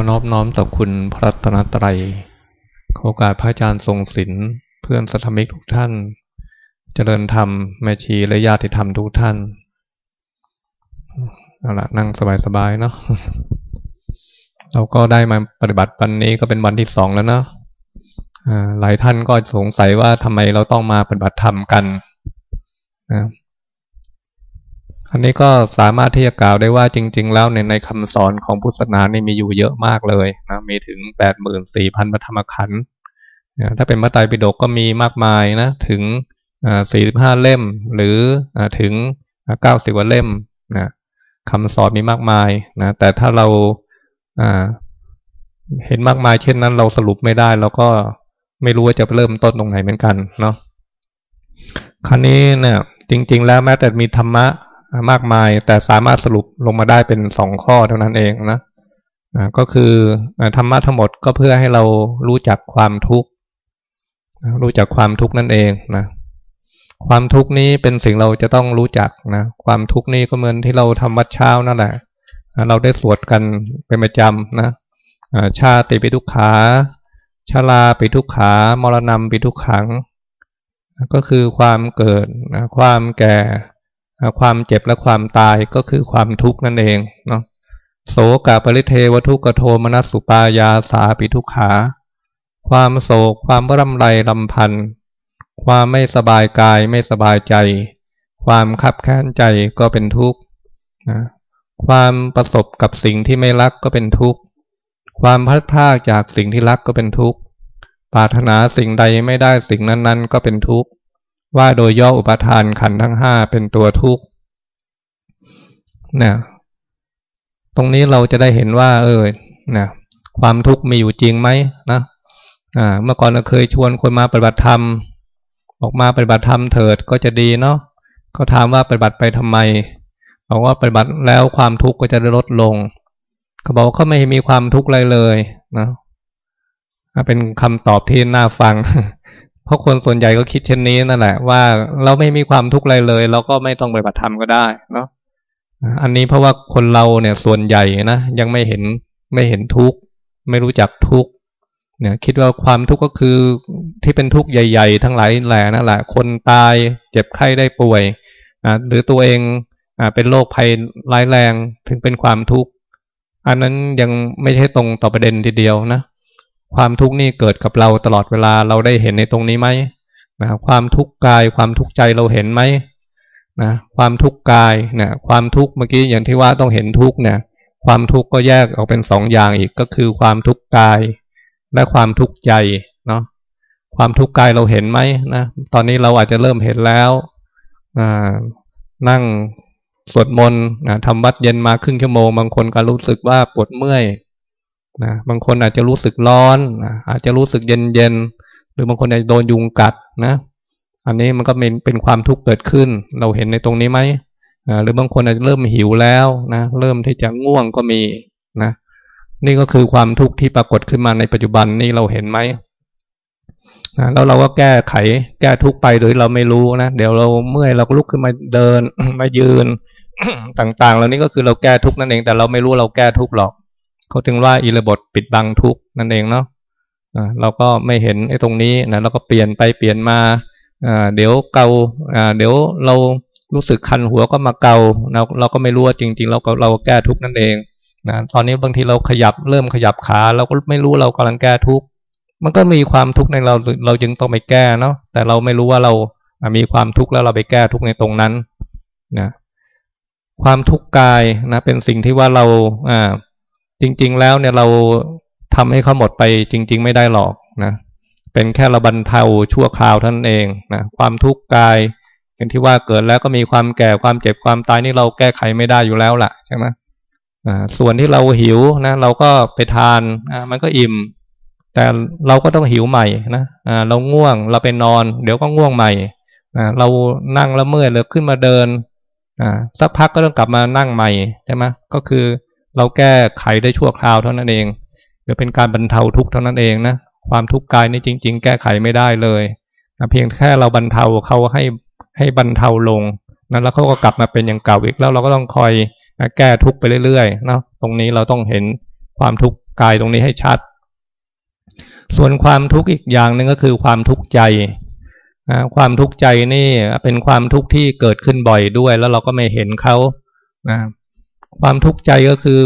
อนอบน้อมต่อคุณพระรัตนตรัยขอโอกาสพระอาจารย์ทรงศิลป์เพื่อนสัทมิกทุกท่าน เจริญธรรมแม่ชีและญาติธรรมทุกท่านเอาละนั่งสบายๆเนาะเราก็ได้มาปฏิบัติวันนี้ก็เป็นวันที่สองแล้วเนาะหลายท่านก็สงสัยว่าทำไมเราต้องมาปฏิบัติธรรมกันนะ อันนี้ก็สามารถที่จะกล่าวได้ว่าจริง ๆ แล้วในในคำสอนของพุทธศาสนานี่มีอยู่เยอะมากเลยนะมีถึงแปดหมื่นสี่พันพระธรรมขันธ์ถ้าเป็นพระไตรปิฎกก็มีมากมายนะถึงสี่สิบห้าเล่ม หรือถึงเก้าสิบว่าเล่มนะคำสอนมีมากมายนะแต่ถ้าเราเห็นมากมายเช่นนั้นเราสรุปไม่ได้เราก็ไม่รู้ว่าจะเริ่มต้นตรงไหนเหมือนกันเนาะคราวนี้เนี่ยจริง ๆ แล้วแม้แต่มีธรรมะ มากมาย แต่สามารถสรุปลงมาได้เป็นสองข้อเท่านั้นเองนะก็คือธรรมะทั้งหมดก็เพื่อให้เรารู้จักความทุกข์รู้จักความทุกข์นั่นเองนะความทุกข์นี้เป็นสิ่งเราจะต้องรู้จักนะความทุกข์นี้ก็เหมือนที่เราทำวัดเช้านั่นแหละเราได้สวดกันเป็นประจำนะชาติปิทุกขาชาลาปิทุกขามรณะปิทุกขัง ก็คือความเกิดความแก่ ความเจ็บและความตายก็คือความทุกข์นั่นเองเนาะโสกาปริเทวทุกโทมนัสสุปายาสาปิทุขา ความโศกความร่ำไรลำพันธ์ความไม่สบายกายไม่สบายใจ ความขับแค้นใจก็เป็นทุกข์นะความประสบกับสิ่งที่ไม่รักก็เป็นทุกข์ ความพัดพลาดจากสิ่งที่รักก็เป็นทุกข์ ปรารถนาสิ่งใดไม่ได้สิ่งนั้นๆ ก็เป็นทุกข์ ว่าโดยย่ออุปทานขันทั้งห้าเป็นตัวทุกข์นะตรงนี้เราจะได้เห็นว่า เออนะความทุกข์มีอยู่จริงไหมนะอ่าเมื่อก่อนเราเคยชวนคนมาปฏิบัติธรรม ออกมาปฏิบัติธรรมเถิดก็จะดีเนาะเขาถามว่าปฏิบัติไปทำไมบอกว่าปฏิบัติแล้วความทุกข์ก็จะลดลงเขาบอกเขาไม่มีความทุกข์อะไรเลยนะเป็นคำตอบที่น่าฟัง เพราะคนส่วนใหญ่ก็คิดเช่นนี้นั่นแหละ ว่าเราไม่มีความทุกข์อะไรเลย เราก็ไม่ต้องไปบัติธรรมก็ได้เนาะอันนี้เพราะว่าคนเราเนี่ยส่วนใหญ่นะยังไม่เห็นไม่เห็นทุกข์ไม่รู้จักทุกข์เนี่ยคิดว่าความทุกข์ก็คือที่เป็นทุกข์ใหญ่ ๆ ทั้งหลายแหล่นั่นแหละคนตายเจ็บไข้ได้ป่วยอ่าหรือตัวเองอ่าเป็นโรคภัยร้ายแรงถึงเป็นความทุกข์อันนั้นยังไม่ใช่ตรงต่อประเด็นทีเดียวนะ ความทุกข์นี่เกิดกับเราตลอดเวลาเราได้เห็นในตรงนี้ไหมนะความทุกข์กายความทุกข์ใจเราเห็นไหมนะความทุกข์กายเนี่ยความทุกข์เมื่อกี้อย่างที่ว่าต้องเห็นทุกข์เนี่ยความทุกข์ก็แยกออกเป็นสองอย่างอีกก็คือความทุกข์กาย และความทุกข์ใจเนาะความทุกข์กายเราเห็นไหมนะตอนนี้เราอาจจะเริ่มเห็นแล้วนั่งสวดมนต์ทำวัดเย็นมาครึ่งชั่วโมง บางคนก็รู้สึกว่าปวดเมื่อย นะบางคนอาจจะรู้สึกร้อนนะอาจจะรู้สึกเย็นเย็นหรือบางคนอาจจะโดนยุงกัดนะ อันนี้มันก็เป็นเป็นความทุกข์เกิดขึ้น เราเห็นในตรงนี้ไหมหรือบางคนอาจจะเริ่มหิวแล้วนะเริ่มที่จะง่วงก็มีนะนี่ก็คือความทุกข์ที่ปรากฏขึ้นมาในปัจจุบันนี่เราเห็นไหมนะแล้วเราก็แก้ไขแก้ทุกข์ไปโดยเราไม่รู้นะเดี๋ยวเราเมื่อยเราก็ลุกขึ้นมาเดินมายืนต่างๆเหล่านี้ก็คือเราแก้ทุกข์นั่นเองแต่เราไม่รู้เราแก้ทุกข์หรอก เขาถึงว่าอิรบทปิดบังทุกนั่นเองเนาะเราก็ไม่เห็นไอ้ตรงนี้นะเราก็เปลี่ยนไปเปลี่ยนมาเดี๋ยวเกาเดี๋ยวเรารู้สึกคันหัวก็มาเกาเราเราก็ไม่รู้ว่าจริง ๆ เราก็เราแก้ทุกนั่นเองนะตอนนี้บางทีเราขยับเริ่มขยับขา เราก็ไม่รู้เรากำลังแก้ทุกมันก็มีความทุกข์ในเราเราจึงต้องไปแก้เนาะแต่เราไม่รู้ว่าเรามีความทุกข์แล้วเราไปแก้ทุกในตรงนั้นนะความทุกข์กายนะเป็นสิ่งที่ว่าเราอ่า จริง ๆ แล้วเนี่ยเราทำให้เขาหมดไปจริง ๆ ไม่ได้หรอกนะ เป็นแค่ระบรรเทาชั่วคราวท่านเองนะความทุกข์กายอย่างที่ว่าเกิดแล้วก็มีความแก่ความเจ็บความตายนี่เราแก้ไขไม่ได้อยู่แล้วล่ะใช่ไหมอ่าส่วนที่เราหิวนะ เราก็ไปทานอ่ามันก็อิ่ม แต่เราก็ต้องหิวใหม่นะอ่าเราง่วงเราไปนอน เดี๋ยวก็ง่วงใหม่อ่าเรานั่งแล้วเมื่อยเลยขึ้นมาเดินอ่าสักพักก็ต้องกลับมานั่งใหม่ใช่ไหมก็คือ เราแก้ไขได้ชั่วคราวเท่านั้นเองหรือเป็นการบรรเทาทุกข์เท่านั้นเองนะความทุกข์กายนี่จริง ๆ แก้ไขไม่ได้เลยนะเพียงแค่เราบรรเทาเขาให้ให้บรรเทาลงนั้นแล้วเขาก็กลับมาเป็นอย่างเก่าอีกแล้วเราก็ต้องคอยแก้ทุกข์ไปเรื่อยๆนะตรงนี้เราต้องเห็นความทุกข์กายตรงนี้ให้ชัด ส่วนความทุกข์อีกอย่างหนึ่งก็คือความทุกข์ใจความทุกข์ใจนี่เป็นความทุกข์ที่เกิดขึ้นบ่อยด้วย แล้วเราก็ไม่เห็นเขานะ ความทุกข์ใจก็คือ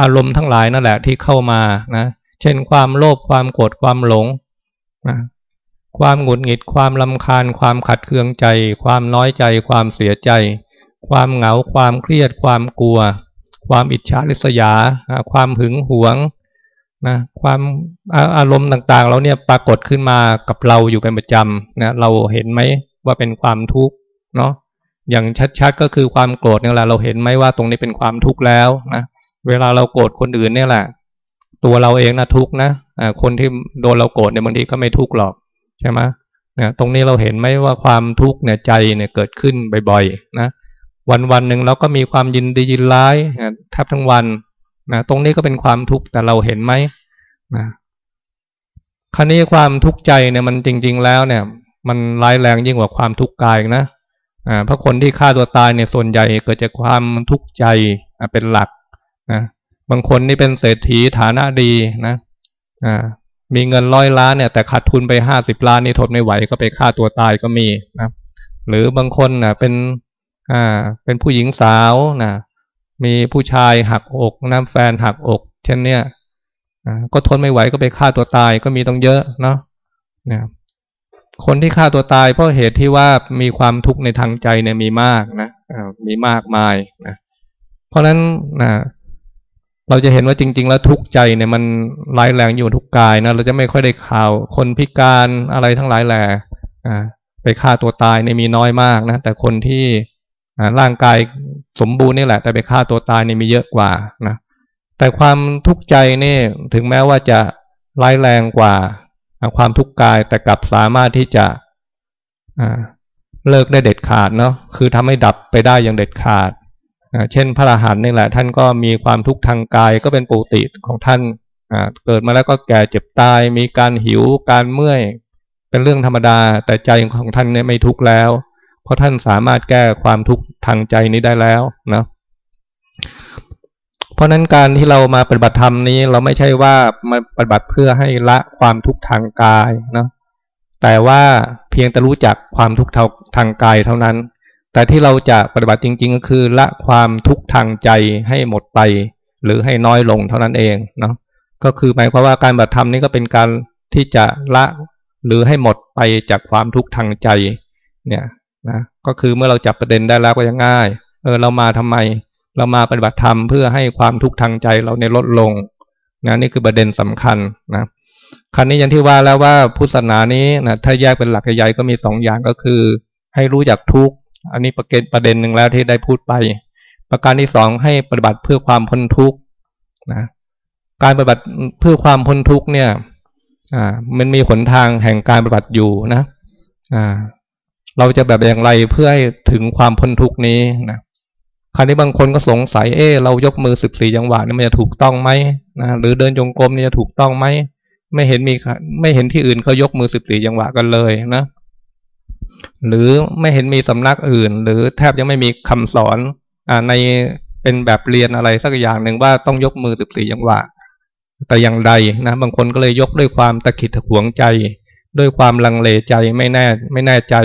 อารมณ์ทั้งหลายนั่นแหละที่เข้ามานะ เช่นความโลภความโกรธความหลงนะความหงุดหงิดความลำคาญ ความขัดเคืองใจ ความน้อยใจ ความเสียใจ ความเหงาความเครียด ความกลัว ความอิจฉาริษยา ความหึงหวงนะความอารมณ์ต่างๆ เราเนี่ยปรากฏขึ้นมากับเราอยู่เป็นประจำนะเราเห็นไหมว่าเป็นความทุกข์เนาะ อย่างชัดๆก็คือความโกรธเนี่ยแหละเราเห็นไหมว่าตรงนี้เป็นความทุกข์แล้วนะเวลาเราโกรธคนอื่นเนี่ยแหละ ตัวเราเองนะทุกข์นะอ่าคนที่โดนเราโกรธเนี่ยบางทีก็ไม่ทุกข์หรอกใช่ไหมนี่ยตรงนี้เราเห็นไหมว่าความทุกข์เนี่ยใจเนี่ยเกิดขึ้นบ่อยๆนะวันวันหนึ่งเราก็มีความยินดียินร้ายแทบทั้งวันนะตรงนี้ก็เป็นความทุกข์แต่เราเห็นไหมนะคราวนี้ความทุกข์ใจเนี่ยมันจริง ๆ แล้วเนี่ย มันร้ายแรงยิ่งกว่าความทุกข์กายนะ เพราะคนที่ฆ่าตัวตายเนี่ยส่วนใหญ่เกิดจากความทุกข์ใจเป็นหลักนะบางคนนี่เป็นเศรษฐีฐานะดีนะอ่ามีเงินร้อยล้านเนี่ยแต่ขาดทุนไปห้าสิบล้านนี่ทนไม่ไหวก็ไปฆ่าตัวตายก็มีนะหรือบางคนนะเป็นอ่าเป็นผู้หญิงสาวนะมีผู้ชายหักอกน้ำแฟนหักอก เช่นเนี้ยก็ทนไม่ไหวก็ไปฆ่าตัวตายก็มีต้องเยอะเนาะนะ คนที่ฆ่าตัวตายเพราะเหตุที่ว่ามีความทุกข์ในทางใจเนี่ยมีมากนะมีมากมายนะเพราะฉะนั้นนะเราจะเห็นว่าจริง ๆ แล้วทุกข์ใจเนี่ยมันร้ายแรงอยู่ทุกกายนะเราจะไม่ค่อยได้ข่าวคนพิการอะไรทั้งหลายแหล่ไปฆ่าตัวตายเนี่ยมีน้อยมากนะแต่คนที่ร่างกายสมบูรณ์นี่แหละ แต่ไปฆ่าตัวตายเนี่ยมีเยอะกว่านะแต่ความทุกข์ใจนี่ถึงแม้ว่าจะร้ายแรงกว่า ความทุกข์กายแต่กลับสามารถที่จะเลิกได้เด็ดขาดเนาะคือทำให้ดับไปได้อย่างเด็ดขาด เช่นพระอรหันต์นี่แหละ ท่านก็มีความทุกข์ทางกายก็เป็นปกติของท่านเกิดมาแล้วก็แก่เจ็บตาย มีการหิวการเมื่อย เป็นเรื่องธรรมดา แต่ใจของท่านเนี่ยไม่ทุกข์แล้ว เพราะท่านสามารถแก้ความทุกข์ทางใจนี้ได้แล้วนะ เพราะนั้นการที่เรามาปฏิบัติธรรมนี้ เราไม่ใช่ว่ามาปฏิบัติเพื่อให้ละความทุกข์ทางกายนะแต่ว่าเพียงแต่รู้จักความทุกข์ทางกายเท่านั้น แต่ที่เราจะปฏิบัติจริง ๆ ก็คือ ละความทุกข์ทางใจให้หมดไป หรือให้น้อยลงเท่านั้นเองเนาะก็คือหมายความว่าการปฏิบัติธรรมนี้ก็เป็นการที่จะละหรือให้หมดไปจากความทุกข์ทางใจเนี่ยนะก็คือเมื่อเราจับประเด็นได้แล้วก็ยังง่าย เออเรามาทำไม เรามาปฏิบัติธรรมเพื่อให้ความทุกข์ทางใจเราในลดลงนะนี่คือประเด็นสำคัญนะครั้นี้อย่างที่ว่าแล้วว่าพุทธศาสนานี้นะถ้าแยกเป็นหลักใหญ่ก็มีสองอย่างก็คือ ให้รู้จักทุกข์อันนี้ประเด็นประเด็นหนึ่งแล้วที่ได้พูดไป ประการที่สองให้ปฏิบัติเพื่อความพ้นทุกข์นะการปฏิบัติเพื่อความพ้นทุกข์เนี่ยอ่ามันมีหนทางแห่งการปฏิบัติอยู่นะอ่าเราจะแบบอย่างไรเพื่อให้ถึงความพ้นทุกข์นี้นะ คราวนี้บางคนก็สงสัยเออเรายกมือสิบสี่จังหวะนี่มันจะถูกต้องไหมนะหรือเดินจงกรมนี่จะถูกต้องไหมไม่เห็นมีไม่เห็นที่อื่นเขายกมือสิบสี่จังหวะกันเลยนะหรือไม่เห็นมีสำนักอื่น หรือแทบยังไม่มีคำสอนอ่าในเป็นแบบเรียนอะไรสักอย่างหนึ่งว่าต้องยกมือสิบสี่จังหวะ แต่อย่างใดนะบางคนก็เลยยกด้วยความตะขิดตะขวงใจ ด้วยความลังเลใจไม่แน่ไม่แน่ใจ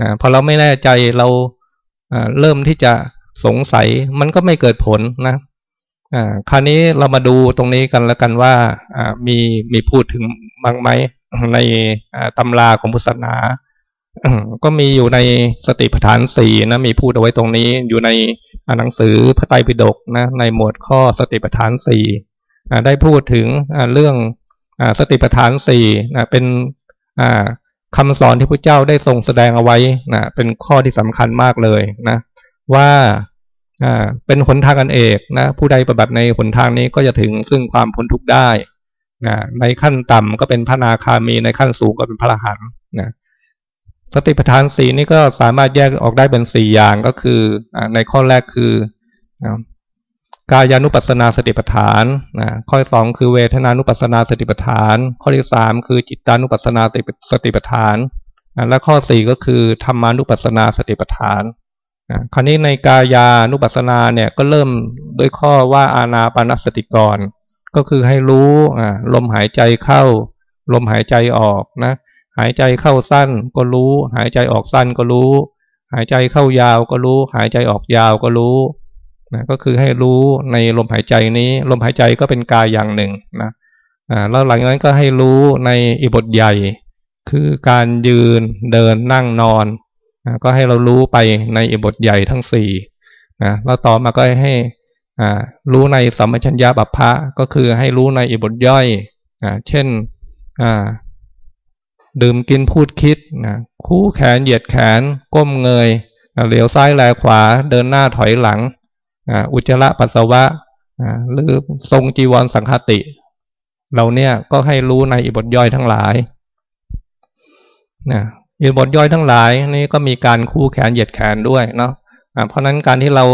นะพอเราไม่แน่ใจเราเริ่มที่จะ สงสัยมันก็ไม่เกิดผลนะคราวนี้เรามาดูตรงนี้กันแล้วกันว่ามีมีพูดถึงบ้างไหมในตำราของพุทธศาสนาก็มีอยู่ในสติปัฏฐานสี่นะมีพูดเอาไว้ตรงนี้อยู่ในหนังสือพระไตรปิฎกนะในหมวดข้อสติปัฏฐานสี่ได้พูดถึงเรื่องสติปัฏฐานสี่นะเป็นคำสอนที่พระเจ้าได้ทรงแสดงเอาไว้นะเป็นข้อที่สำคัญมากเลยนะ ว่าเป็นหนทางอันเอกนะผู้ใดปฏิบัติในหนทางนี้ก็จะถึงซึ่งความพ้นทุกข์ได้นะในขั้นต่ำก็เป็นพระนาคามีในขั้นสูงก็เป็นพระอรหันต์นะสติปัฏฐานสีนี้ก็สามารถแยกออกได้เป็นสี่อย่างก็คือในข้อแรกคือกายานุปัสนาสติปัฏฐานนะข้อสองคือเวทนานุปัสนาสติปัฏฐาน ข้อที่สามคือจิตานุปัสนาสติปัฏฐาน และข้อสี่ก็คือธรรมานุปัสนาสติปัฏฐาน คราวนี้ในกายานุปัสสนาเนี่ยก็เริ่มด้วยข้อว่าอาณาปานสติกร ก็คือให้รู้อ่าลมหายใจเข้า ลมหายใจออกนะหายใจเข้าสั้นก็รู้ หายใจออกสั้นก็รู้ หายใจเข้ายาวก็รู้ หายใจออกยาวก็รู้นะก็คือให้รู้ในลมหายใจนี้ ลมหายใจก็เป็นกายอย่างหนึ่งนะอ่าแล้วหลังจากนั้นก็ให้รู้ในอิบทใหญ่ คือการยืนเดินนั่งนอน นะก็ให้เรารู้ไปในอิบทใหญ่ทั้งสี่นะแล้วต่อมาก็ให้อ่ารู้ในสัมปชัญญะบัพพะก็คือให้รู้ในอิบทย่อยอ่าเช่นอ่าดื่มกินพูดคิดนะคู่แขนเหยียดแขน ก้มเงยเหลียวซ้ายแลขวา เดินหน้าถอยหลังอุจจาระปัสสาวะหรือทรงจีวรสังคติเราเนี่ยก็ให้รู้ในอิบทย่อยทั้งหลายนะ อิบทย่อยทั้งหลายนี่ก็มีการคู่แขนเหยียดแขนด้วยเนาะเพราะนั้นการที่เรา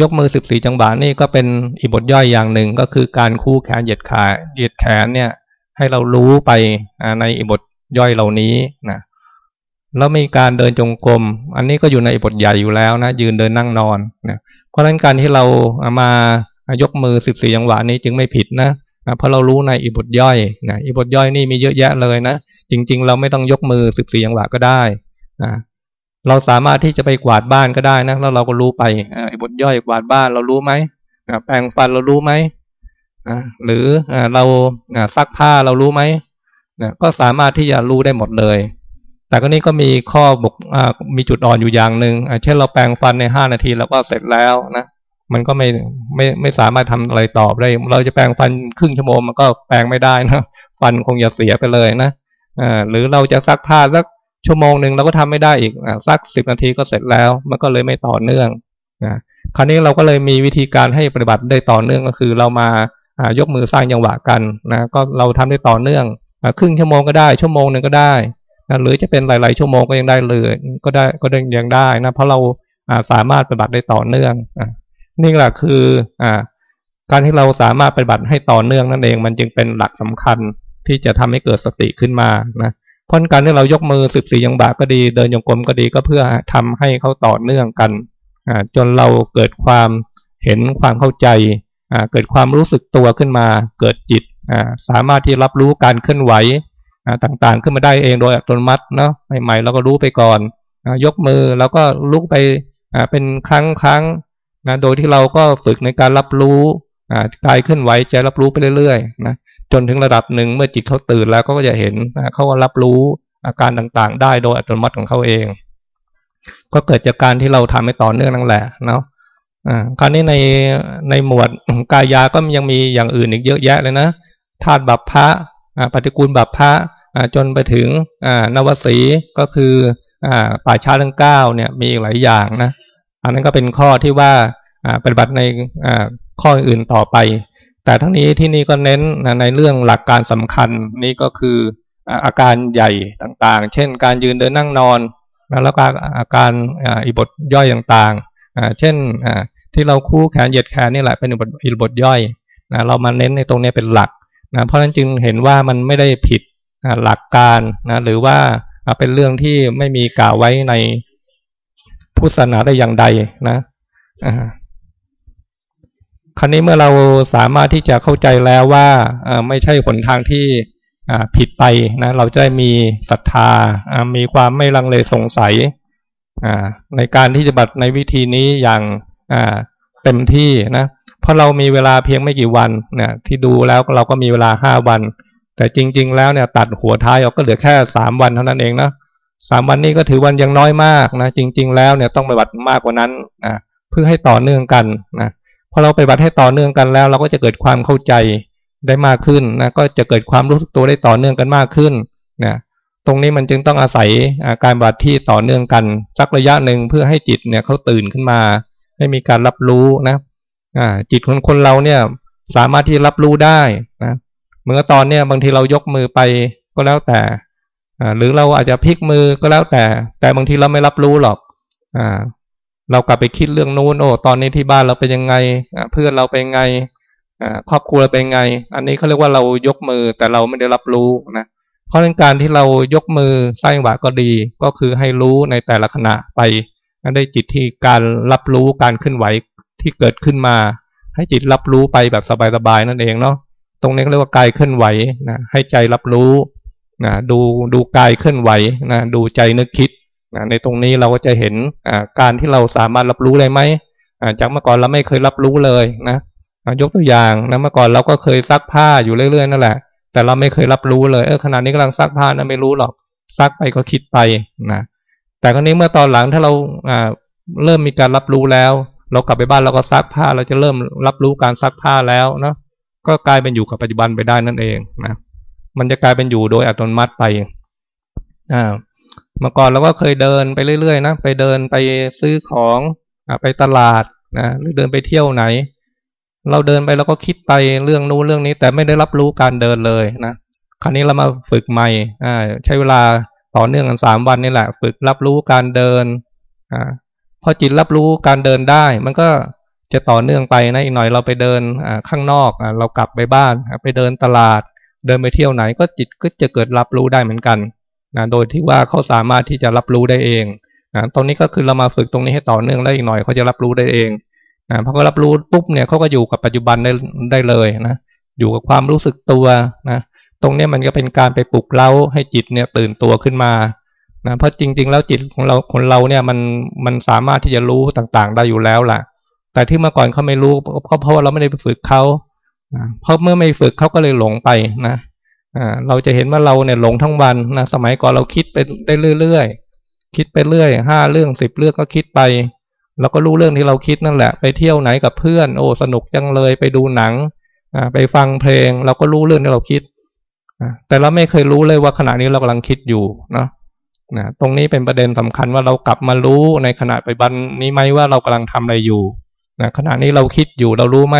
ยกมือสิบสี่จังหวะนี่ก็เป็นอิบทย่อยอย่างหนึ่งก็คือการคู่แขนเหยียดขาเหยียดแขนเนี่ย ให้เรารู้ไปในอิบทย่อยเหล่านี้นะแล้วมีการเดินจงกรม อันนี้ก็อยู่ในบทใหญ่อยู่แล้วนะ ยืนเดินนั่งนอนนะเพราะฉะนั้นการที่เรามายกมือสิบสี่จังหวะนี้จึงไม่ผิดนะ เพราะเรารู้ในอิบทย่อยนะอิบทย่อยนี่มีเยอะแยะเลยนะจริง ๆ เราไม่ต้องยกมือสิบสี่จังหวะก็ได้นะเราสามารถที่จะไปกวาดบ้านก็ได้นะแล้วเราก็รู้ไปอิบทย่อยกวาดบ้านเรารู้ไหมแปรงฟันเรารู้ไหมหรือเราซักผ้าเรารู้ไหมก็สามารถที่จะรู้ได้หมดเลย แต่ก็นี้ก็มีข้อบกมีจุดอ่อนอยู่อย่างหนึ่งเช่นเราแปรงฟันในห้านาทีแล้วก็เสร็จแล้วนะ มันก็ไม่ไม่ไม่สามารถทำอะไรตอบได้ เราจะแปรงฟันครึ่งชั่วโมงมันก็แปรงไม่ได้นะฟันคงจะเสียไปเลยนะอ่าหรือเราจะซักผ้าสักชั่วโมงหนึ่งเราก็ทำไม่ได้อีกอสักสิบนาทีก็เสร็จแล้ว มันก็เลยไม่ต่อเนื่องนะคราวนี้เราก็เลยมีวิธีการให้ปฏิบัติได้ต่อเนื่องก็คือ เรามายกมือสร้างจังหวะกันนะก็เราทำได้ต่อเนื่องครึ่งชั่วโมงก็ได้ชั่วโมงหนึ่งก็ได้หรือจะเป็นหลาย ๆ ชั่วโมงก็ยังได้เลยก็ได้ก็ยังได้นะเพราะเราสามารถปฏิบัติได้ต่อเนื่องอ นี่แหละคืออการที่เราสามารถปฏิบัติให้ต่อเนื่องนั่นเอง มันจึงเป็นหลักสำคัญที่จะทำให้เกิดสติขึ้นมานะเพราะการที่เรายกมือสิบสี่ยังบาก็ดี เดินยงกลมก็ดีก็เพื่อทำให้เขาต่อเนื่องกันจนเราเกิดความเห็นความเข้าใจเกิดความรู้สึกตัวขึ้นมา เกิดจิตสามารถที่รับรู้การเคลื่อนไหวต่างๆ ขึ้นมาได้เองโดยอัตโนมัติเนาะใหม่ๆเราก็รู้ไปก่อนยกมือแล้วก็ลุกไปเป็นครั้งครั้ง นะโดยที่เราก็ฝึกในการรับรู้กายเคลื่อนไหวใจรับรู้ไปเรื่อยๆนะจนถึงระดับหนึ่งเมื่อจิตเขาตื่นแล้วก็จะเห็นเขาก็รับรู้อาการต่างๆ ได้โดยอัตโนมัติของเขาเอง ก็เกิดจากการที่เราทำให้ต่อเนื่องนั่นแหละเนาะอ่าคราวนี้ในในหมวดกายาก็ยังมีอย่างอื่นอีกเยอะแยะเลยนะธาตุบัพพะปฏิกูลบัพพะจนไปถึงนวสีก็คือป่าช้าทั้งเก้าเนี่ยมีหลายอย่างนะ อันนั้นก็เป็นข้อที่ว่าปฏิบัติในข้ออื่นต่อไป แต่ทั้งนี้ที่นี่ก็เน้นในเรื่องหลักการสำคัญนี่ก็คืออาการใหญ่ต่างๆ เช่น การยืนเดินนั่งนอน แล้วก็อาการอิบทย่อยต่างๆ เช่นที่เราคู่แขนเหยียดแขนนี่แหละเป็นอิบทย่อยเรามาเน้นในตรงนี้เป็นหลักนะเพราะฉะนั้นจึงเห็นว่ามันไม่ได้ผิดหลักการนะหรือว่าเป็นเรื่องที่ไม่มีกล่าวไว้ใน พุทธศาสนาได้อย่างใดนะครั้นี้เมื่อเราสามารถที่จะเข้าใจแล้วว่าไม่ใช่ผลทางที่ผิดไปนะ เราจะได้มีศรัทธามีความไม่ลังเลสงสัยในการที่จะบัตรในวิธีนี้อย่างเต็มที่นะเพราะเรามีเวลาเพียงไม่กี่วันเนี่ยที่ดูแล้วเราก็มีเวลาห้าวัน แต่จริง ๆ แล้วเนี่ยตัดหัวท้ายออกก็เหลือแค่สามวันเท่านั้นเองนะ สามวันนี้ก็ถือวันยังน้อยมากนะจริง ๆ แล้วเนี่ยต้องไปบัตรมากกว่านั้นนะเพื่อให้ต่อเนื่องกันนะพอเราไปบัตรให้ต่อเนื่องกันแล้ว เราก็จะเกิดความเข้าใจได้มากขึ้นนะก็จะเกิดความรู้สึกตัวได้ต่อเนื่องกันมากขึ้นนะตรงนี้มันจึงต้องอาศัยการบัตรที่ต่อเนื่องกันสักระยะหนึ่งเพื่อให้จิตเนี่ยเขาตื่นขึ้นมา ให้มีการรับรู้นะจิตของคนเราเนี่ยสามารถที่รับรู้ได้นะเมื่อตอนเนี้ยบางทีเรายกมือไปก็แล้วแต่ หรือเราอาจจะพลิกมือก็แล้วแต่ แต่บางทีเราไม่รับรู้หรอกอ่าเรากลับไปคิดเรื่องนู้นโอ้ตอนนี้ที่บ้านเราเป็นยังไงเพื่อนเราเป็นยังไงครอบครัวเราเป็นยังไง อันนี้เขาเรียกว่าเรายกมือแต่เราไม่ได้รับรู้นะเพราะในการที่เรายกมือสร้างหวะก็ดี ก็คือให้รู้ในแต่ละขณะไปได้จิตที่การรับรู้การเคลื่อนไหวที่เกิดขึ้นมา ให้จิตรับรู้ไปแบบสบายๆนั่นเองเนาะตรงนี้เรียกว่ากายเคลื่อนไหวนะให้ใจรับรู้ นะดูดูกายเคลื่อนไหวนะดูใจนึกคิดนะในตรงนี้เราก็จะเห็นการที่เราสามารถรับรู้ได้ไหมจากเมื่อก่อนเราไม่เคยรับรู้เลยนะยกตัวอย่างนะเมื่อก่อนเราก็เคยซักผ้าอยู่เรื่อยๆนั่นแหละ แต่เราไม่เคยรับรู้เลยเออขณะนี้กำลังซักผ้านะไม่รู้หรอกซักไปก็คิดไปนะแต่ครั้นี้เมื่อตอนหลังถ้าเราอ่าเริ่มมีการรับรู้แล้ว เรากลับไปบ้านเราก็ซักผ้า เราจะเริ่มรับรู้การซักผ้าแล้วนะก็กลายเป็นอยู่กับปัจจุบันไปได้นั่นเองนะ มันจะกลายเป็นอยู่โดยอัตโนมัติไปอ่าเมื่อก่อนเราก็เคยเดินไปเรื่อยๆนะไปเดินไปซื้อของอไปตลาดนะหรือเดินไปเที่ยวไหน เราเดินไปแล้วก็คิดไปเรื่องนู้นเรื่องนี้ แต่ไม่ได้รับรู้การเดินเลยนะคราวนี้เรามาฝึกใหม่อ่าใช้เวลาต่อเนื่องกันสามวันนี่แหละ ฝึกรับรู้การเดินอ่าพอจิตรับรู้การเดินได้ มันก็จะต่อเนื่องไปนะอีกหน่อยเราไปเดินอข้างนอกอเรากลับไปบ้านไปเดินตลาด เดินไปเที่ยวไหนก็จิตก็จะเกิดรับรู้ได้เหมือนกันนะโดยที่ว่าเขาสามารถที่จะรับรู้ได้เองนะตรงนี้ก็คือเรามาฝึกตรงนี้ให้ต่อเนื่องแล้วอีกหน่อยเขาจะรับรู้ได้เองนะพอเขารับรู้ปุ๊บเนี่ยเขาก็อยู่กับปัจจุบันได้ได้เลยนะอยู่กับความรู้สึกตัวนะตรงนี้มันก็เป็นการไปปลุกเร้าให้จิตเนี่ยตื่นตัวขึ้นมานะเพราะจริง ๆ แล้วจิตของเราคนเราเนี่ยมันมันสามารถที่จะรู้ต่างๆ ได้อยู่แล้วล่ะ แต่ที่เมื่อก่อนเขาไม่รู้เพราะเพราะว่าเราไม่ได้ไปฝึกเขา เพราะเมื่อไม่ฝึกเขาก็เลยหลงไปนะเราจะเห็นว่าเราเนี่ยหลงทั้งวันนะสมัยก่อนเราคิดไปได้เรื่อยๆคิดไปเรื่อยห้าเรื่องสิบเรื่องก็คิดไปเราก็รู้เรื่องที่เราคิดนั่นแหละ ไปเที่ยวไหนกับเพื่อน โอ้สนุกจังเลยไปดูหนังไปฟังเพลง เราก็รู้เรื่องที่เราคิดแต่เราไม่เคยรู้เลยว่าขณะนี้เรากำลังคิดอยู่เนาะนะตรงนี้เป็นประเด็นสำคัญว่าเรากลับมารู้ในขณะปัจจุบันนี้ไหมว่าเรากำลังทำอะไรอยู่นะขณะนี้เราคิดอยู่เรารู้ไหม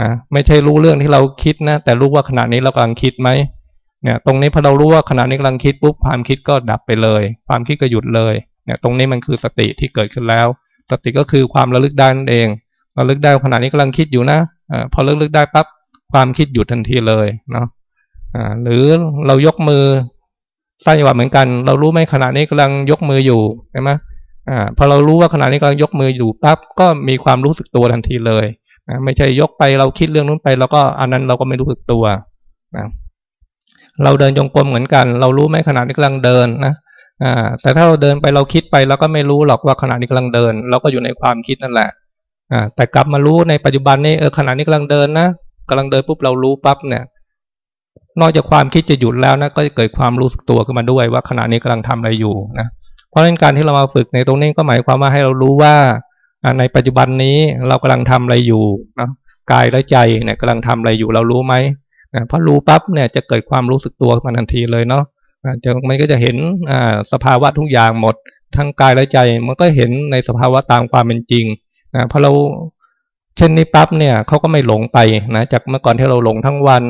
นะไม่ใช่รู้เรื่องที่เราคิดนะ แต่รู้ว่าขณะนี้เรากำลังคิดไหมเนี่ย ตรงนี้พอเรารู้ว่าขณะนี้กำลังคิดปุ๊บความคิดก็ดับไปเลย ความคิดก็หยุดเลยเนี่ย ตรงนี้มันคือสติที่เกิดขึ้นแล้ว สติก็คือความระลึกได้นั่นเองระลึกได้ขณะนี้กำลังคิดอยู่นะอพอระลึกได้ปั๊บความคิดหยุดทันทีเลยเนาะอ่าหรือเรายกมือสร้างจังหวะเหมือนกัน เรารู้ไหมขณะนี้กำลังยกมืออยู่ใช่ไหมอ่าพอเรารู้ว่าขณะนี้กำลังยกมืออยู่ปั๊บก็มีความรู้สึกตัวทันทีเลย ไม่ใช่ยกไปเราคิดเรื่องนู้นไป แล้วก็อันนั้นเราก็ไม่รู้สึกตัวนะเราเดินจงกรมเหมือนกัน เรารู้ไหมขณะนี้กำลังเดินนะอ่าแต่ถ้าเราเดินไปเราคิดไปเราก็ไม่รู้หรอกว่าขณะนี้กำลังเดิน เราก็อยู่ในความคิดนั่นแหละอ่าแต่กลับมารู้ในปัจจุบันนี่เออขณะนี้กำลังเดินนะกำลังเดินปุ๊บเรารู้ปั๊บเนี่ย นอกจากความคิดจะหยุดแล้วนะก็จะเกิดความรู้สึกตัวขึ้นมาด้วยว่าขณะนี้กำลังทำอะไรอยู่นะเพราะฉะนั้นการที่เรามาฝึกในตรงนี้ก็หมายความว่าให้เรารู้ว่า ในปัจจุบันนี้เรากำลังทำอะไรอยู่นะกายและใจเนี่ยกำลังทำอะไรอยู่เรารู้ไหมนะพอรู้ปั๊บเนี่ยจะเกิดความรู้สึกตัวมาทันทีเลยเนาะจะมันก็จะเห็นสภาวะทุกอย่างหมด ทั้งกายและใจมันก็เห็นในสภาวะตามความเป็นจริงนะพอเราเช่นนี้ปั๊บเนี่ยเขาก็ไม่หลงไปนะจากเมื่อก่อนที่เราหลงทั้งวัน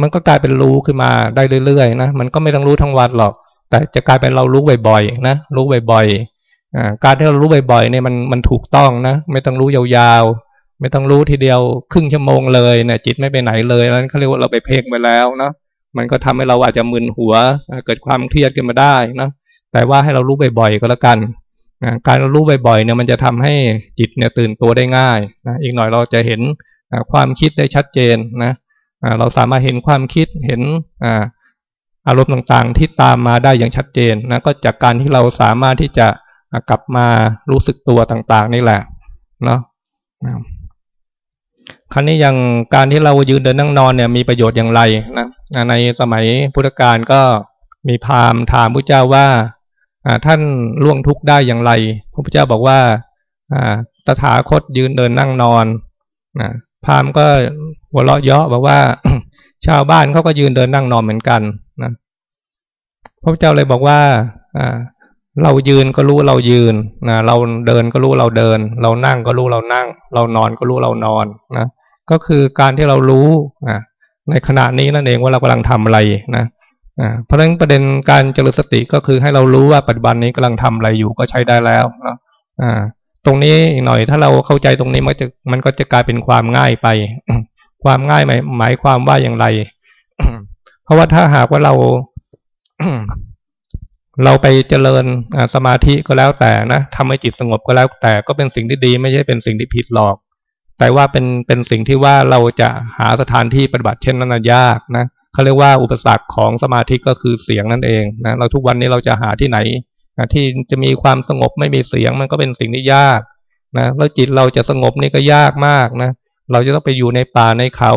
มันก็กลายเป็นรู้ขึ้นมาได้เรื่อยๆนะมันก็ไม่ต้องรู้ทั้งวันหรอก แต่จะกลายเป็นเรารู้บ่อยๆนะรู้บ่อยๆ การที่เรารู้บ่อยๆเนี่ยมันมันถูกต้องนะไม่ต้องรู้ยาวๆ ไม่ต้องรู้ทีเดียวครึ่งชั่วโมงเลยเนี่ยจิตไม่ไปไหนเลยนั้นเขาเรียกว่าเราไปเพ่งไปแล้วนะมันก็ทำให้เราอาจจะมึนหัวเกิดความเครียดขึ้นมาได้นะแต่ว่าให้เรารู้บ่อยๆก็แล้วกันการรู้บ่อยๆเนี่ยมันจะทำให้จิตเนี่ยตื่นตัวได้ง่ายนะอีกหน่อยเราจะเห็นความคิดได้ชัดเจนนะเราสามารถเห็นความคิดเห็นอารมณ์ต่างๆที่ตามมาได้อย่างชัดเจนนะก็จากการที่เราสามารถที่จะ กลับมารู้สึกตัวต่างๆ นี่แหละเนาะครั้นี้อย่างการที่เรายืนเดินนั่งนอนเนี่ยมีประโยชน์อย่างไรนะในสมัยพุทธกาลก็มีพราหมณ์ถามพระเจ้าว่าท่านล่วงทุกข์ได้อย่างไร พระพุทธเจ้าบอกว่าตถาคตยืนเดินนั่งนอนพราหมณ์ก็หัวเราะเยาะบอกว่า ชาวบ้านเขาก็ยืนเดินนั่งนอนเหมือนกันนะพระเจ้าเลยบอกว่าอ่า เรายืนก็รู้เรายืนนะเราเดินก็รู้เราเดิน เรานั่งก็รู้เรานั่ง เรานอนก็รู้เรานอนนะก็คือการที่เรารู้นะในขณะนี้นั่นเองว่าเรากำลังทำอะไรนะอ่าเพราะฉะนั้นประเด็นการเจริญสติก็คือให้เรารู้ว่าปัจจุบันนี้กำลังทำอะไรอยู่ก็ใช้ได้แล้วนะอ่าตรงนี้อีกหน่อยถ้าเราเข้าใจตรงนี้มันจะมันก็จะกลายเป็นความง่ายไป ความง่ายหมายหมายความว่าอย่างไร เพราะว่าถ้าหากว่าเรา เราไปเจริญสมาธิก็แล้วแต่นะทำให้จิตสงบก็แล้วแต่ก็เป็นสิ่งที่ดี ไม่ใช่เป็นสิ่งที่ผิดหรอก แต่ว่าเป็นเป็นสิ่งที่ว่าเราจะหาสถานที่ปฏิบัติเช่นนั้นยากนะเขาเรียกว่าอุปสรรคของสมาธิก็คือเสียงนั่นเองนะเราทุกวันนี้เราจะหาที่ไหนนะที่จะมีความสงบไม่มีเสียงมันก็เป็นสิ่งที่ยากนะแล้วจิตเราจะสงบนี่ก็ยากมากนะเราจะต้องไปอยู่ในป่าในเขา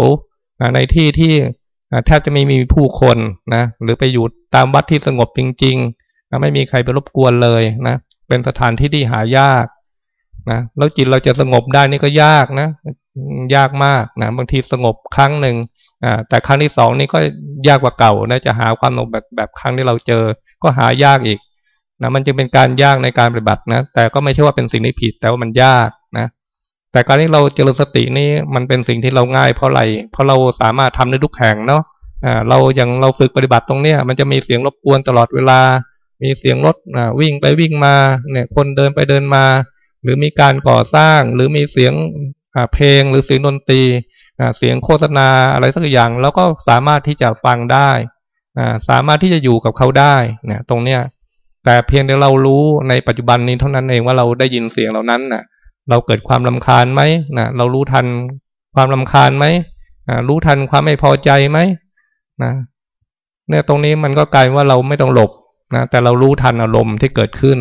ในที่ที่แทบจะไม่มีผู้คนนะหรือไปอยู่ตามวัดที่สงบจริง ๆ นะไม่มีใครไปรบกวนเลยนะเป็นสถานที่ที่หายากนะแล้วจิตเราจะสงบได้นี่ก็ยากนะ ยากมากนะบางทีสงบครั้งหนึ่งอ่าแต่ครั้งที่สองนี่ก็ยากกว่าเก่านะจะหาความสงบแบบแบบครั้งที่เราเจอ ก็หายากอีกนะมันจึงเป็นการยากในการปฏิบัตินะแต่ก็ไม่ใช่ว่าเป็นสิ่งที่ผิดแต่ว่ามันยากนะแต่การที่เราเจริญสตินี่มันเป็นสิ่งที่เราง่ายเพราะอะไร เพราะเราสามารถทำได้ทุกแห่งเนาะอ่าเราอย่างเราฝึกปฏิบัติตรงเนี้ยมันจะมีเสียงรบกวนตลอดเวลา มีเสียงรถอ่าวิ่งไปวิ่งมาเนี่ยคนเดินไปเดินมา หรือมีการก่อสร้างหรือมีเสียงอ่าเพลงหรือเสียงดนตรีอ่าเสียงโฆษณาอะไรสักอย่างเราก็สามารถที่จะฟังได้อ่าสามารถที่จะอยู่กับเขาได้เนี่ยตรงเนี้ยแต่เพียงแต่เรารู้ในปัจจุบันนี้เท่านั้นเองว่าเราได้ยินเสียงเหล่านั้นน่ะ เราเกิดความลำคาญไหมนะเรารู้ทันความลำคาญไหมรู้ทันความไม่พอใจไหมนะเนี่ยตรงนี้มันก็กลายว่าเราไม่ต้องหลบ นะแต่เรารู้ทันอารมณ์ที่เกิดขึ้น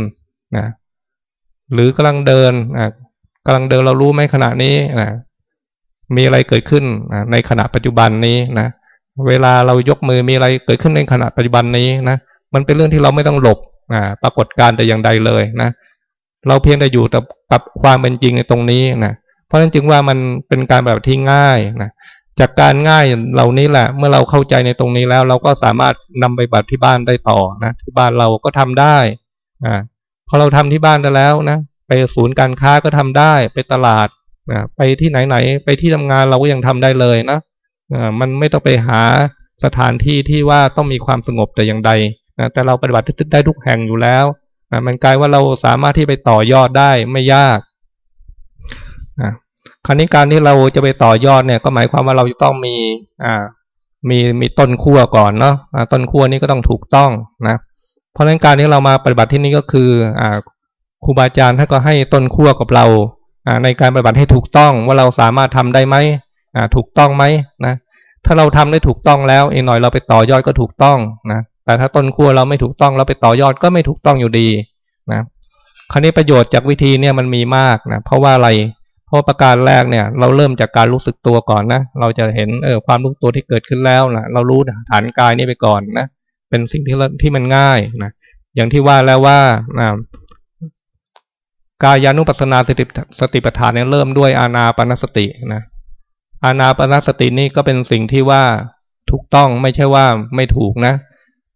นะหรือกำลังเดินนะกำลังเดินเรารู้ไหมขณะนี้นะมีอะไรเกิดขึ้นในขณะปัจจุบันนี้นะเวลาเรายกมือมีอะไรเกิดขึ้นในขณะปัจจุบันนี้นะมันเป็นเรื่องที่เราไม่ต้องหลบปรากฏการแต่อย่างใดเลยนะเราเพียงแต่อยู่กับความเป็นจริงในตรงนี้นะเพราะฉะนั้นจึงว่ามันเป็นการแบบที่ง่ายนะ จากการง่ายเหล่านี้แหละ เมื่อเราเข้าใจในตรงนี้แล้ว เราก็สามารถนำไปบัติที่บ้านได้ต่อนะที่บ้านเราก็ทำได้อ่าพอเราทำที่บ้านได้แล้วนะไปศูนย์การค้าก็ทำได้ไปตลาดนะไปที่ไหนๆไปที่ทำงานเราก็ยังทำได้เลยนะมันไม่ต้องไปหาสถานที่ที่ว่าต้องมีความสงบแต่อย่างใดนะแต่เราปฏิบัติได้ทุกแห่งอยู่แล้วนะมันกลายว่าเราสามารถที่ไปต่อยอดได้ไม่ยากนะ คราวนี้การที่เราจะไปต่อยอดเนี่ยก็หมายความว่าเราจะต้องมีอ่ามีมีต้นขั้วก่อนเนาะต้นขั้วนี้ก็ต้องถูกต้องนะเพราะฉะนั้นการที่เรามาปฏิบัติที่นี่ก็คืออ่าครูบาอาจารย์ท่านก็ให้ต้นขั้วกับเราอ่าในการปฏิบัติให้ถูกต้องว่าเราสามารถทำได้ไหมอ่าถูกต้องไหมนะถ้าเราทำได้ถูกต้องแล้วอีกหน่อยเราไปต่อยอดก็ถูกต้องนะแต่ถ้าต้นขั้วเราไม่ถูกต้องเราไปต่อยอดก็ไม่ถูกต้องอยู่ดีนะคราวนี้ประโยชน์จากวิธีเนี่ยมันมีมากนะเพราะว่าอะไร เพราะประการแรกเนี่ย เราเริ่มจากการรู้สึกตัวก่อนนะ เราจะเห็นเออความรู้ตัวที่เกิดขึ้นแล้วนะเรารู้ฐานกายนี่ไปก่อนนะ เป็นสิ่งที่ที่มันง่ายนะ อย่างที่ว่าแล้วว่านะกายานุปัสสนาสติสติปัฏฐานเนี่ยเริ่มด้วยอานาปนสตินะ อานาปนสตินี่ก็เป็นสิ่งที่ว่าถูกต้องไม่ใช่ว่าไม่ถูกนะ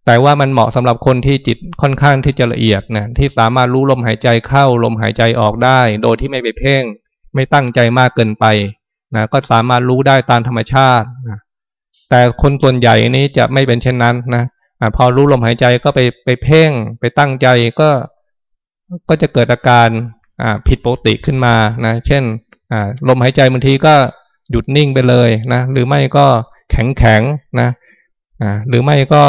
แต่ว่ามันเหมาะสำหรับคนที่จิตค่อนข้างที่จะละเอียดนะที่สามารถรู้ลมหายใจเข้าลมหายใจออกได้ โดยที่ไม่ไปเพ่ง ไม่ตั้งใจมากเกินไปนะก็สามารถรู้ได้ตามธรรมชาตินะแต่คนส่วนใหญ่นี้จะไม่เป็นเช่นนั้นนะพอรู้ลมหายใจก็ไปไปเพ่งไปตั้งใจก็ก็จะเกิดอาการผิดปกติขึ้นมานะเช่นลมหายใจบางทีก็หยุดนิ่งไปเลยนะหรือไม่ก็แข็งแข็งนะหรือไม่ก็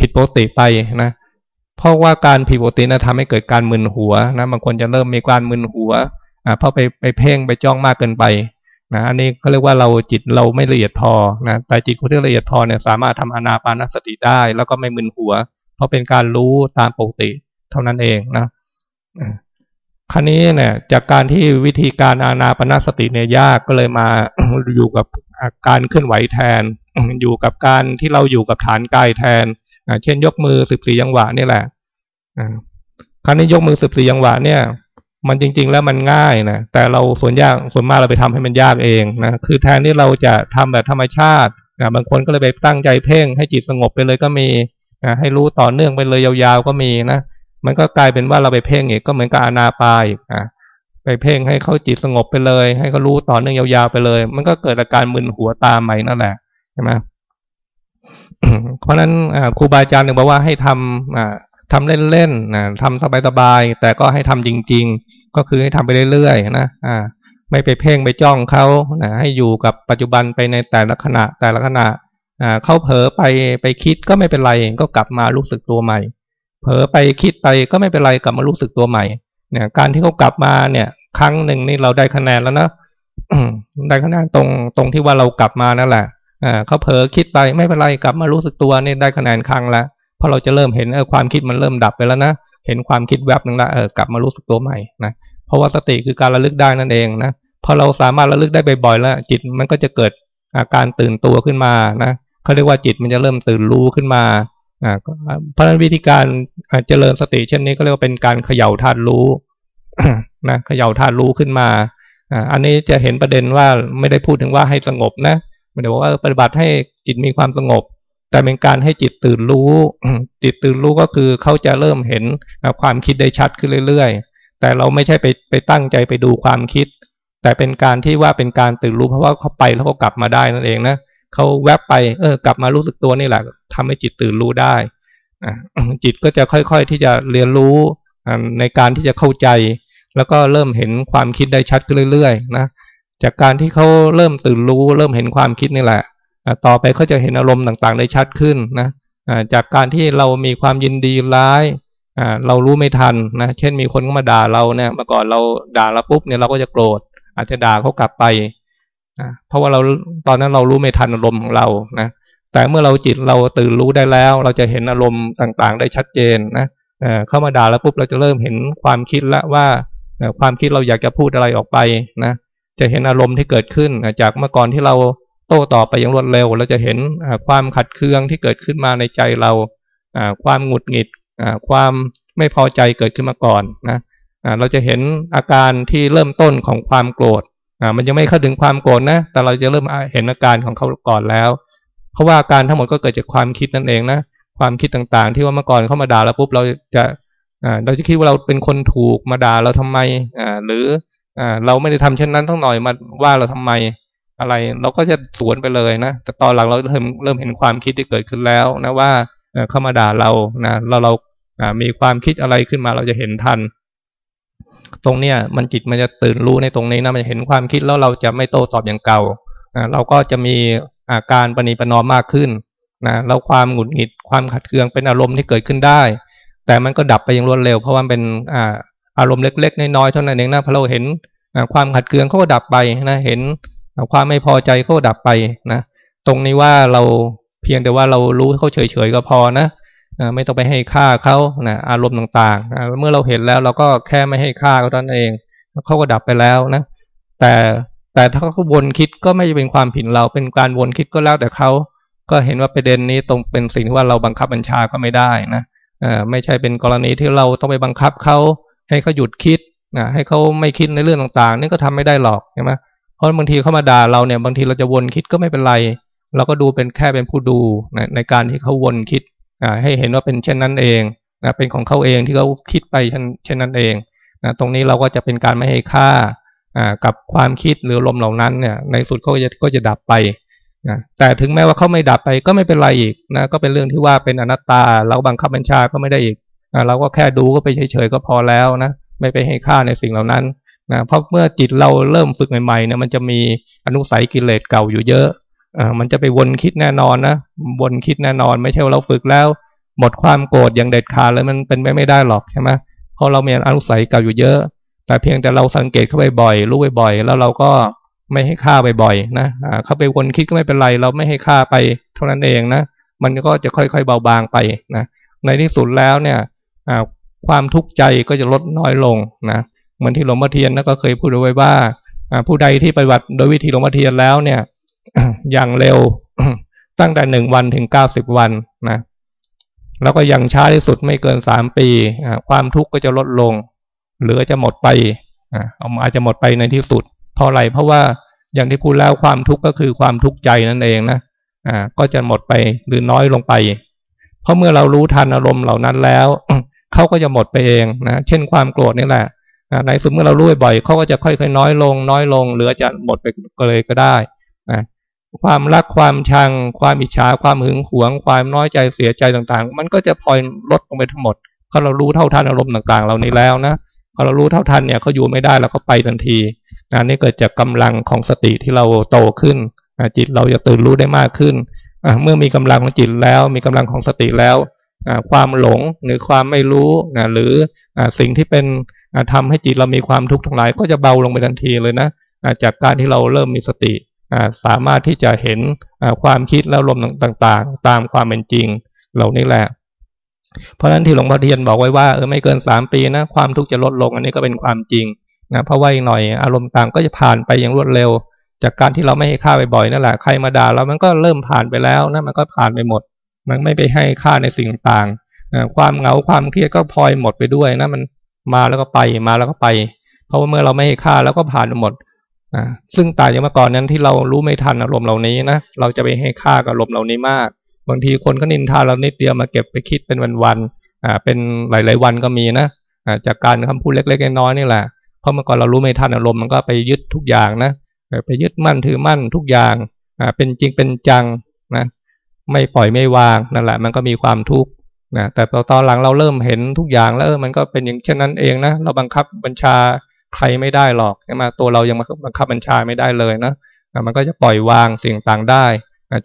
ผิดปกติไปนะเพราะว่าการผิดปกตินะทำให้เกิดการมึนหัวนะบางคนจะเริ่มมีการมึนหัว อ่าเพราะไปไปเพ่งไปจ้องมากเกินไปนะอันนี้เขาเรียกว่าเราจิตเราไม่ละเอียดพอนะแต่จิตคนที่ละเอียดพอเนี่ยสามารถทำอนาปานสติได้ แล้วก็ไม่มึนหัว เพราะเป็นการรู้ตามปกติเท่านั้นเองนะครั้นี้เนี่ยจากการที่วิธีการอานาปนสติเนี่ยยากก็เลยมาอยู่กับการเคลื่อนไหวแทน อยู่กับการที่เราอยู่กับฐานกายแทนเช่นยกมือสิบสี่ยังหวะนี่แหละครั้นี้ยกมือสิบสี่ยังหวะเนี่ย มันจริง ๆ แล้วมันง่ายนะแต่เราส่วนยากส่วนมากเราไปทำให้มันยากเองนะคือแทนที่เราจะทำแบบธรรมชาตินะบางคนก็เลยไปตั้งใจเพ่ง ให้จิตสงบไปเลยก็มีนะให้รู้ต่อเนื่องไปเลยยาวๆก็มีนะมันก็กลายเป็นว่าเราไปเพ่งอีกก็เหมือนกับอนาปายอะไปเพ่งให้เขาจิตสงบไปเลย ให้เขารู้ต่อเนื่องยาวๆไปเลย มันก็เกิดอาการมึนหัวตามใหม่นั่นแหละใช่ไหมเพราะนั้นครูบาอาจารย์หนึ่งบอกว่าให้ทำ ทำเล่นๆทำสบายๆแต่ก็ให้ทำจริง ๆ ก็คือให้ทำไปเรื่อยๆนะอ่าไม่ไปเพ่งไปจ้องเขาให้อยู่กับปัจจุบันไปในแต่ละขณะแต่ละขณะอ่าเขาเผลอไปไปคิดก็ไม่เป็นไรก็กลับมารู้สึกตัวใหม่ เผลอไปคิดไปก็ไม่เป็นไรกลับมารู้สึกตัวใหม่เนี่ยการที่เขากลับมาเนี่ย ครั้งหนึ่งนี่เราได้คะแนนแล้วนะได้คะแนนตรงตรงที่ว่าเรากลับมานั่นแหละอ่าเขาเผลอคิดไปไม่เป็นไรกลับมารู้สึกตัวนี่ได้คะแนนครั้งล้ว พอเราจะเริ่มเห็นเออความคิดมันเริ่มดับไปแล้วนะเห็นความคิดแวบหนึ่งละเออกลับมารู้สึกตัวใหม่นะเพราะว่าสติคือการระลึกได้นั่นเองนะพอเราสามารถระลึกได้บ่อยๆแล้ว จิตมันก็จะเกิดอาการตื่นตัวขึ้นมานะเขาเรียกว่าจิตมันจะเริ่มตื่นรู้ขึ้นมาอ่าเพราะนั้นวิธีการเจริญสติเช่นนี้ก็เรียกว่าเป็นการเขย่าธาตุรู้นะเขย่าธาตุรู้ขึ้นมาอ่าอันนี้จะเห็นประเด็นว่าไม่ได้พูดถึงว่าให้สงบนะไม่ได้บอกว่าปฏิบัติให้จิตมีความสงบ แต่เป็นการให้จิตตื่นรู้ จิตตื่นรู้ก็คือเขาจะเริ่มเห็นความคิดได้ชัดขึ้นเรื่อย ๆ แต่เราไม่ใช่ไปไปตั้งใจไปดูความคิด แต่เป็นการที่ว่าเป็นการตื่นรู้เพราะว่าเขาไปแล้วเขากลับมาได้นั่นเองนะเขาแวบไปเออกลับมารู้สึกตัวนี่แหละทำให้จิตตื่นรู้ได้จิตก็จะค่อยๆที่จะเรียนรู้ในการที่จะเข้าใจ แล้วก็เริ่มเห็นความคิดได้ชัดขึ้นเรื่อยๆนะจากการที่เขาเริ่มตื่นรู้ เริ่มเห็นความคิดนี่แหละ ต่อไปเขาจะเห็นอารมณ์ต่างๆ ได้ชัดขึ้นนะจากการที่เรามีความยินดีร้ายเรารู้ไม่ทันนะเช่นมีคนมาด่าเราเนี่ยเมื่อก่อนเราด่าเราปุ๊บเนี่ยเราก็จะโกรธ อาจจะด่าเขากลับไปเพราะว่าเราตอนนั้นเรารู้ไม่ทันอารมณ์ของเรานะแต่เมื่อเราจิตเราตื่นรู้ได้แล้ว เราจะเห็นอารมณ์ต่างๆ ได้ชัดเจนนะเข้ามาด่าแล้วปุ๊บเราจะเริ่มเห็นความคิดละว่าความคิดเราอยากจะพูดอะไรออกไปนะจะเห็นอารมณ์ที่เกิดขึ้นจากเมื่อก่อนที่เรา โต้ตอบไปอย่างรวดเร็ว เราจะเห็นความขัดเคืองที่เกิดขึ้นมาในใจเราความหงุดหงิดความไม่พอใจเกิดขึ้นมาก่อนนะเราจะเห็นอาการที่เริ่มต้นของความโกรธมันยังไม่เข้าถึงความโกรธนะ แต่เราจะเริ่มเห็นอาการของเขาก่อนแล้ว เพราะว่าอาการทั้งหมดก็เกิดจากความคิดนั่นเองนะความคิดต่างๆ ที่ว่าเมื่อก่อนเขามาด่าเราปุ๊บเราจะเราจะคิดว่าเราเป็นคนถูกมาด่าเราทำไมหรือเราไม่ได้ทำเช่นนั้นทั้งหน่อยมาว่าเราทำไม อะไร เราก็จะสวนไปเลยนะ แต่ตอนหลังเราเริ่มเริ่มเห็นความคิดที่เกิดขึ้นแล้วนะว่าเข้ามาด่าเรานะเราเรามีความคิดอะไรขึ้นมาเราจะเห็นทัน ตรงเนี้ยมันจิตมันจะตื่นรู้ในตรงนี้นะมันจะเห็นความคิดแล้วเราจะไม่โต้ตอบอย่างเก่าเราก็จะมีอาการปณีปนอมมากขึ้นนะแล้วความหงุดหงิดความขัดเคืองเป็นอารมณ์ที่เกิดขึ้นได้ แต่มันก็ดับไปอย่างรวดเร็ว เพราะว่าเป็นอ่าอารมณ์เล็กๆน้อยๆเท่านั้นเองนะพอเราเห็นความขัดเคืองเขาก็ดับไปนะเห็น ความไม่พอใจเขาก็ดับไปนะตรงนี้ว่าเราเพียงแต่ว่าเรารู้เขาเฉยๆก็พอนะไม่ต้องไปให้ค่าเขานะอารมณ์ต่างๆ เมื่อเราเห็นแล้วเราก็แค่ไม่ให้ค่าเขาตนเองเขาก็ดับไปแล้วนะแต่แต่ถ้าเขาวนคิดก็ไม่เป็นความผิดเราเป็นการวนคิดก็แล้วแต่เขาก็เห็นว่าประเด็นนี้ตรงเป็นสิ่งที่ว่าเราบังคับบัญชาก็ไม่ได้นะไม่ใช่เป็นกรณีที่เราต้องไปบังคับเขาให้เขาหยุดคิดนะให้เขาไม่คิดในเรื่องต่างๆ นี่ก็ทำไม่ได้หรอกใช่ไหม เพราะบางทีเขามาด่าเราเนี่ยบางทีเราจะวนคิดก็ไม่เป็นไร เราก็ดูเป็นแค่เป็นผู้ดูในในการที่เขาวนคิดให้เห็นว่าเป็นเช่นนั้นเองนะเป็นของเขาเองที่เขาคิดไปเช่นนั้นเองนะตรงนี้เราก็จะเป็นการไม่ให้ค่ากับความคิดหรือลมเหล่านั้นเนี่ยในสุดเขาจะก็จะดับไปนะแต่ถึงแม้ว่าเขาไม่ดับไปก็ไม่เป็นไรอีกนะก็เป็นเรื่องที่ว่าเป็นอนัตตาเราบังคับบัญชาก็ไม่ได้อีกเราก็แค่ดูก็ไปเฉยๆก็พอแล้วนะไม่ไปให้ค่าในสิ่งเหล่านั้น นะเพราะเมื่อจิตเราเริ่มฝึกใหม่ๆเนี่ยมันจะมีอนุสัยกิเลสเก่าอยู่เยอะอ่ามันจะไปวนคิดแน่นอนนะวนคิดแน่นอนไม่ใช่ว่าเราฝึกแล้ว หมดความโกรธอย่างเด็ดขาดเลยมันเป็นไปไม่ได้หรอกใช่ไหมเพราะเรามีอนุสัยเก่าอยู่เยอะ แต่เพียงแต่เราสังเกตเข้าไปบ่อยรู้บ่อยแล้วเราก็ไม่ให้ค่าไปบ่อยนะอ่าเข้าไปวนคิดก็ไม่เป็นไร เราไม่ให้ค่าไปเท่านั้นเองนะมันก็จะค่อยๆเบาบางไปนะในที่สุดแล้วเนี่ยความทุกข์ใจก็จะลดน้อยลงนะ เหมือนที่หลวงพ่อเทียนนะก็เคยพูดเอาไว้ว่าผู้ใดที่ปฏิบัติโดยวิธีหลวงพ่อเทียนแล้วเนี่ยอย่างเร็วตั้งแต่หนึ่งวันถึงเก้าสิบวันนะแล้วก็ยังช้าที่สุดไม่เกินสามปีความทุกข์ก็จะลดลง หรือจะหมดไปอาจจะหมดไปในที่สุดเพราะอะไรเพราะว่าอย่างที่พูดแล้วความทุกข์ก็คือความทุกข์ใจนั่นเองนะอ่าก็จะหมดไปหรือน้อยลงไป เพราะเมื่อเรารู้ทันอารมณ์เหล่านั้นแล้วเขาก็จะหมดไปเองนะเช่นความโกรธนี่แหละ ในสุดเมื่อเรารู้บ่อยเขาก็จะค่อยๆน้อยลง น้อยลงหรือจะหมดไปเลยก็ได้นะความรักความชัง ความอิจฉาความหึงหวง ความน้อยใจเสียใจต่างๆ มันก็จะพลอยลดลงไปทั้งหมดพอเรารู้เท่าทันอารมณ์ต่างๆ เหล่านี้แล้วนะพอเรารู้เท่าทันเนี่ยเขาอยู่ไม่ได้แล้วก็ไปทันทีนะนี่เกิดจากกำลังของสติที่เราโตขึ้นจิตเราจะตื่นรู้ได้มากขึ้นเมื่อมีกำลังของจิตแล้ว มีกำลังของสติแล้วความหลงหรือความไม่รู้หรือสิ่งที่เป็น ทำให้จิตเรามีความทุกข์ทั้งหลายก็จะเบาลงไปทันทีเลยนะจากการที่เราเริ่มมีสติสามารถที่จะเห็นความคิดและลมต่างๆ ตามความเป็นจริงเหล่านี้แหละ เพราะฉะนั้นที่หลวงพ่อเทียนบอกไว้ว่าเออไม่เกินสามปีนะความทุกข์จะลดลงอันนี้ก็เป็นความจริงนะเพราะว่าอีกหน่อยอารมณ์ต่างก็จะผ่านไปอย่างรวดเร็ว จากการที่เราไม่ให้ค่าบ่อยๆนั่นแหละใครมาด่าเรามันก็เริ่มผ่านไปแล้วนะมันก็ผ่านไปหมด มันไม่ไปให้ค่าในสิ่งต่างความเหงาความเครียดก็พลอยหมดไปด้วยนะมัน มาแล้วก็ไปมาแล้วก็ไป เพราะว่าเมื่อเราไม่ให้ค่าแล้วก็ผ่านหมดอ่าซึ่งต่างจากเมื่อก่อนนั้นที่เรารู้ไม่ทันอารมณ์เหล่านี้นะเราจะไปให้ค่ากับอารมณ์เหล่านี้มาก บางทีคนก็นินทาเรานิดเดียวมาเก็บไปคิดเป็นวันๆอ่าเป็นหลาย ๆ วันก็มีนะอ่าจากการคำพูดเล็กๆน้อยๆนี่แหละเพราะเมื่อก่อนเรารู้ไม่ทันอารมณ์มันก็ไปยึดทุกอย่างนะไปยึดมั่นถือมั่นทุกอย่างอ่าเป็นจริงเป็นจังนะไม่ปล่อยไม่วางนั่นแหละ มันก็มีความทุกข์ นะแต่ตอนหลังเราเริ่มเห็นทุกอย่างแล้วมันก็เป็นอย่างเช่นนั้นเองนะเราบังคับบัญชาใครไม่ได้หรอกใช่ไหมตัวเรายังบังคับบัญชาไม่ได้เลยนะมันก็จะปล่อยวางสิ่งต่างได้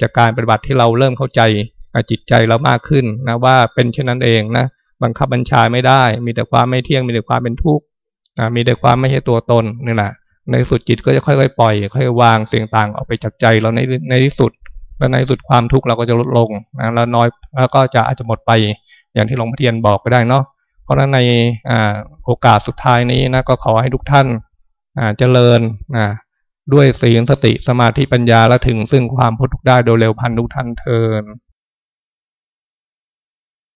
จากการปฏิบัติที่เราเริ่มเข้าใจจิตใจเรามากขึ้นนะว่าเป็นเช่นนั้นเองนะบังคับบัญชาไม่ได้ มีแต่ความไม่เที่ยงมีแต่ความเป็นทุกข์มีแต่ความไม่ใช่ตัวตนนี่แหละในสุดจิตก็จะค่อยๆปล่อยค่อยวางสิ่งต่างออกไปจากใจเราในในที่สุด แล้วในสุดความทุกข์เราก็จะลดลงนะแล้วน้อยแล้วก็จะอาจจะหมดไปอย่างที่หลวงพ่อเทียนบอกก็ได้เนาะเพราะฉะนั้นในโอกาสสุดท้ายนี้นะก็ขอให้ทุกท่านเจริญด้วยศีลสติสมาธิปัญญาและถึงซึ่งความพ้นทุกข์ได้โดยเร็วพันทุกท่านเทิน